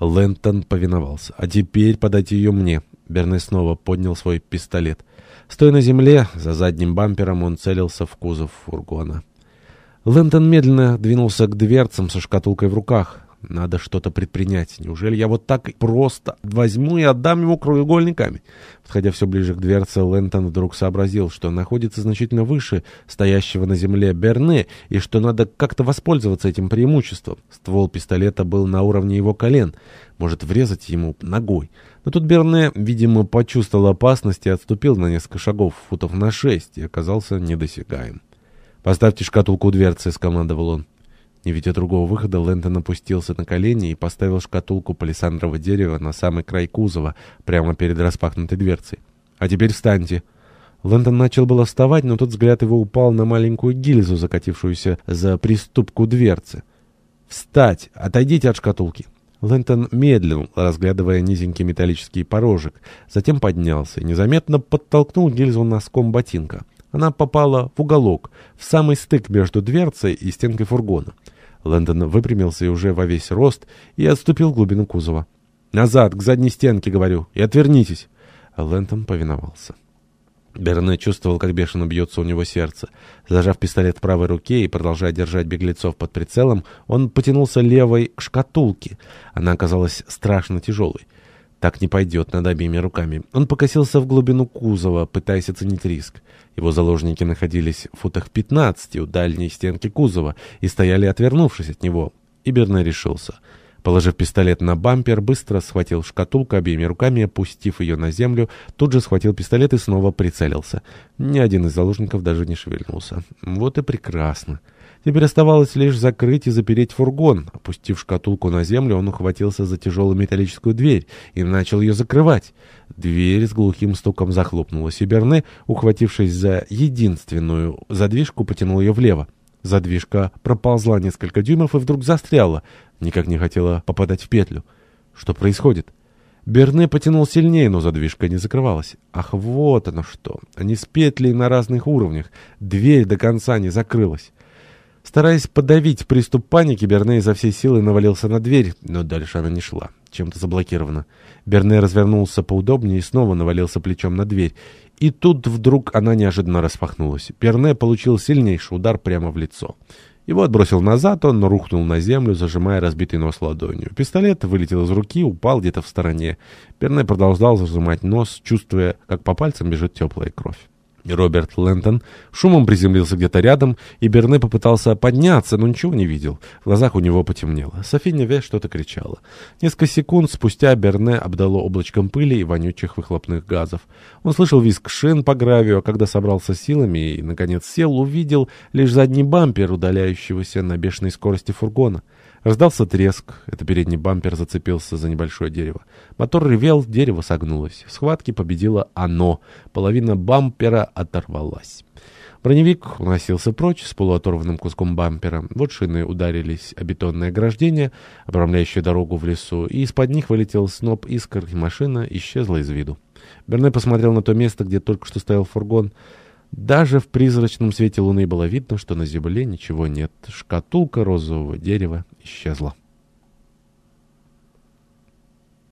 Лэнтон повиновался. «А теперь подайте ее мне». Берне снова поднял свой пистолет. Стоя на земле, за задним бампером, он целился в кузов фургона. Лэнтон медленно двинулся к дверцам со шкатулкой в руках. Надо что-то предпринять. Неужели я вот так просто возьму и отдам ему краеугольный камень? Подходя все ближе к дверце, Лэнтон вдруг сообразил, что находится значительно выше стоящего на земле Берне, и что надо как-то воспользоваться этим преимуществом. Ствол пистолета был на уровне его колен. Может, врезать ему ногой. Но тут Берне, видимо, почувствовал опасность и отступил на несколько шагов, футов на шесть, и оказался недосягаем. «Поставьте шкатулку у дверцы», — скомандовал он. Не видя другого выхода, Лэнтон опустился на колени и поставил шкатулку палисандрового дерева на самый край кузова, прямо перед распахнутой дверцей. «А теперь встаньте!» Лэндон начал было вставать, но тут взгляд его упал на маленькую гильзу, закатившуюся за приступку дверцы. «Встать! Отойдите от шкатулки!» Лэнтон медлил, разглядывая низенький металлический порожек, затем поднялся и незаметно подтолкнул гильзу носком ботинка. Она попала в уголок, в самый стык между дверцей и стенкой фургона. Лэндон выпрямился и уже во весь рост и отступил в глубину кузова. «Назад, к задней стенке, говорю, и отвернитесь!» Лэндон повиновался. Берне чувствовал, как бешено бьется у него сердце. Зажав пистолет в правой руке и продолжая держать беглецов под прицелом, он потянулся левой к шкатулке. Она оказалась страшно тяжелой. Так не пойдет над обеими руками. Он покосился в глубину кузова, пытаясь оценить риск. Его заложники находились в футах 15 у дальней стенки кузова и стояли, отвернувшись от него. И Берне решился. Положив пистолет на бампер, быстро схватил шкатулку обеими руками, опустив ее на землю, тут же схватил пистолет и снова прицелился. Ни один из заложников даже не шевельнулся. Вот и прекрасно. Теперь оставалось лишь закрыть и запереть фургон. Опустив шкатулку на землю, он ухватился за тяжелую металлическую дверь и начал ее закрывать. Дверь с глухим стуком захлопнулась, и Берне, ухватившись за единственную задвижку, потянул ее влево. Задвижка проползла несколько дюймов и вдруг застряла, никак не хотела попадать в петлю. Что происходит? Берне потянул сильнее, но задвижка не закрывалась. Ах, вот оно что! Они с петлей на разных уровнях. Дверь до конца не закрылась. Стараясь подавить приступ паники, Берне изо всей силы навалился на дверь, но дальше она не шла. Чем-то заблокирована. Берне развернулся поудобнее и снова навалился плечом на дверь. И тут вдруг она неожиданно распахнулась. Берне получил сильнейший удар прямо в лицо. Его отбросил назад, он рухнул на землю, зажимая разбитый нос ладонью. Пистолет вылетел из руки, упал где-то в стороне. Берне продолжал зажимать нос, чувствуя, как по пальцам бежит теплая кровь. Роберт Лэнтон шумом приземлился где-то рядом, и Берне попытался подняться, но ничего не видел. В глазах у него потемнело. Софи Неве что-то кричала. Несколько секунд спустя Берне обдало облачком пыли и вонючих выхлопных газов. Он слышал визг шин по гравию, а когда собрался силами и, наконец, сел, увидел лишь задний бампер, удаляющегося на бешеной скорости фургона. Раздался треск. Это передний бампер зацепился за небольшое дерево. Мотор ревел, дерево согнулось. В схватке победило оно. Половина бампера оторвалась. Броневик уносился прочь с полуоторванным куском бампера. Вот шины ударились о бетонное ограждение, обрамляющее дорогу в лесу, и из-под них вылетел сноп искр, и машина исчезла из виду. Берне посмотрел на то место, где только что стоял фургон. Даже в призрачном свете луны было видно, что на земле ничего нет. Шкатулка розового дерева исчезла.